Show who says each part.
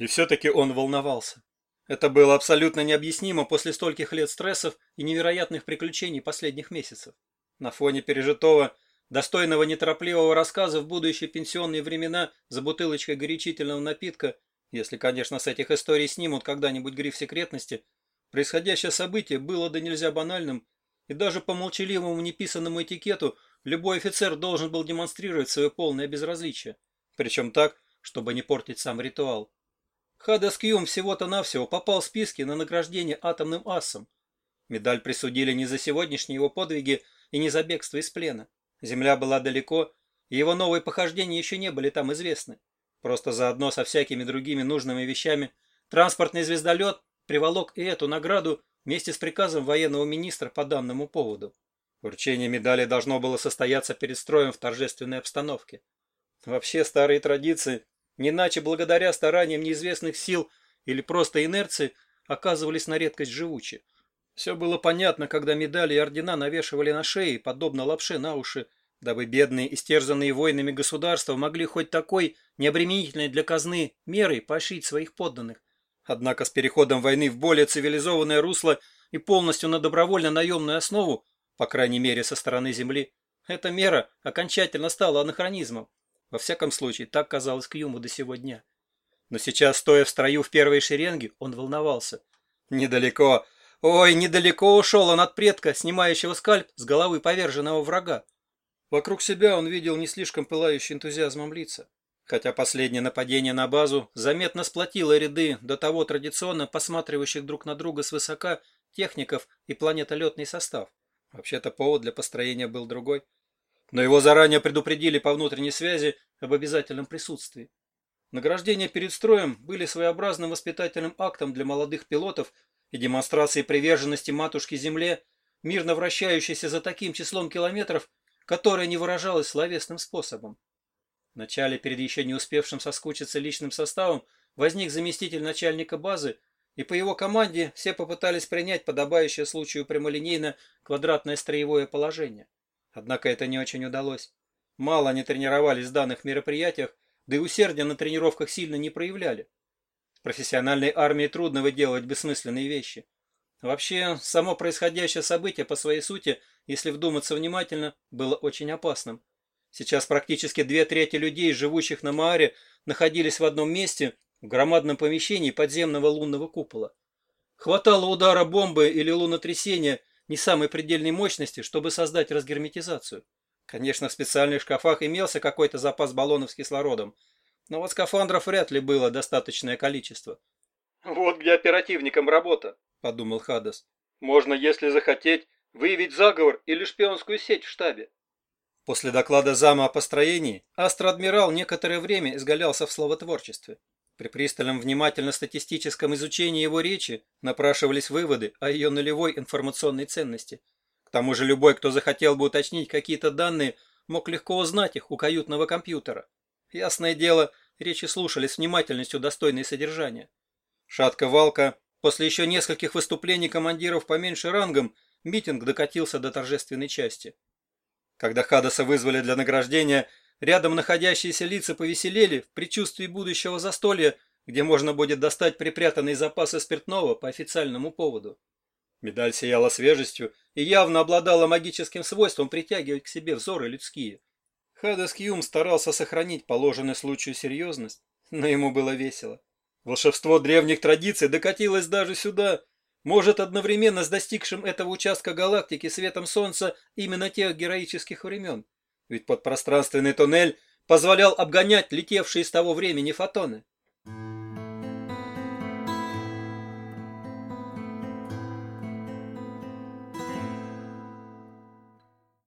Speaker 1: И все-таки он волновался. Это было абсолютно необъяснимо после стольких лет стрессов и невероятных приключений последних месяцев. На фоне пережитого, достойного неторопливого рассказа в будущие пенсионные времена за бутылочкой горячительного напитка, если, конечно, с этих историй снимут когда-нибудь гриф секретности, происходящее событие было да нельзя банальным, и даже по молчаливому неписанному этикету любой офицер должен был демонстрировать свое полное безразличие, причем так, чтобы не портить сам ритуал. Хадас Кьюм всего-то навсего попал в списки на награждение атомным асом. Медаль присудили не за сегодняшние его подвиги и не за бегство из плена. Земля была далеко, и его новые похождения еще не были там известны. Просто заодно со всякими другими нужными вещами транспортный звездолет приволок и эту награду вместе с приказом военного министра по данному поводу. Вручение медали должно было состояться перед строем в торжественной обстановке. Вообще старые традиции не благодаря стараниям неизвестных сил или просто инерции оказывались на редкость живучи. Все было понятно, когда медали и ордена навешивали на шеи, подобно лапше на уши, дабы бедные, истерзанные войнами государства могли хоть такой, необременительной для казны, мерой поощрить своих подданных. Однако с переходом войны в более цивилизованное русло и полностью на добровольно-наемную основу, по крайней мере со стороны земли, эта мера окончательно стала анахронизмом. Во всяком случае, так казалось Кьюму до сего дня. Но сейчас, стоя в строю в первой шеренге, он волновался. Недалеко, ой, недалеко ушел он от предка, снимающего скальп с головы поверженного врага. Вокруг себя он видел не слишком пылающий энтузиазмом лица. Хотя последнее нападение на базу заметно сплотило ряды до того традиционно посматривающих друг на друга свысока техников и планетолетный состав. Вообще-то повод для построения был другой но его заранее предупредили по внутренней связи об обязательном присутствии. Награждения перед строем были своеобразным воспитательным актом для молодых пилотов и демонстрацией приверженности матушке Земле, мирно вращающейся за таким числом километров, которое не выражалось словесным способом. Вначале, перед еще не успевшим соскучиться личным составом, возник заместитель начальника базы, и по его команде все попытались принять подобающее случаю прямолинейно квадратное строевое положение. Однако это не очень удалось. Мало они тренировались в данных мероприятиях, да и усердия на тренировках сильно не проявляли. Профессиональной армии трудно выделывать бессмысленные вещи. Вообще, само происходящее событие по своей сути, если вдуматься внимательно, было очень опасным. Сейчас практически две трети людей, живущих на Мааре, находились в одном месте, в громадном помещении подземного лунного купола. Хватало удара бомбы или лунотрясения, не самой предельной мощности, чтобы создать разгерметизацию. Конечно, в специальных шкафах имелся какой-то запас баллонов с кислородом, но вот скафандров вряд ли было достаточное количество. «Вот где оперативникам работа», — подумал Хадас. «Можно, если захотеть, выявить заговор или шпионскую сеть в штабе». После доклада зама о построении астроадмирал некоторое время изгалялся в словотворчестве. При пристальном внимательно-статистическом изучении его речи напрашивались выводы о ее нулевой информационной ценности. К тому же любой, кто захотел бы уточнить какие-то данные, мог легко узнать их у каютного компьютера. Ясное дело, речи слушались с внимательностью достойной содержания. Шатка-валка, после еще нескольких выступлений командиров поменьше рангом, митинг докатился до торжественной части. Когда Хадаса вызвали для награждения, Рядом находящиеся лица повеселели в предчувствии будущего застолья, где можно будет достать припрятанные запасы спиртного по официальному поводу. Медаль сияла свежестью и явно обладала магическим свойством притягивать к себе взоры людские. Хадас Кьюм старался сохранить положенную случаю серьезность, но ему было весело. Волшебство древних традиций докатилось даже сюда. Может, одновременно с достигшим этого участка галактики светом Солнца именно тех героических времен ведь подпространственный туннель позволял обгонять летевшие с того времени фотоны.